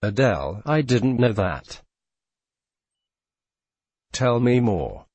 Adele, I didn't know that. Tell me more.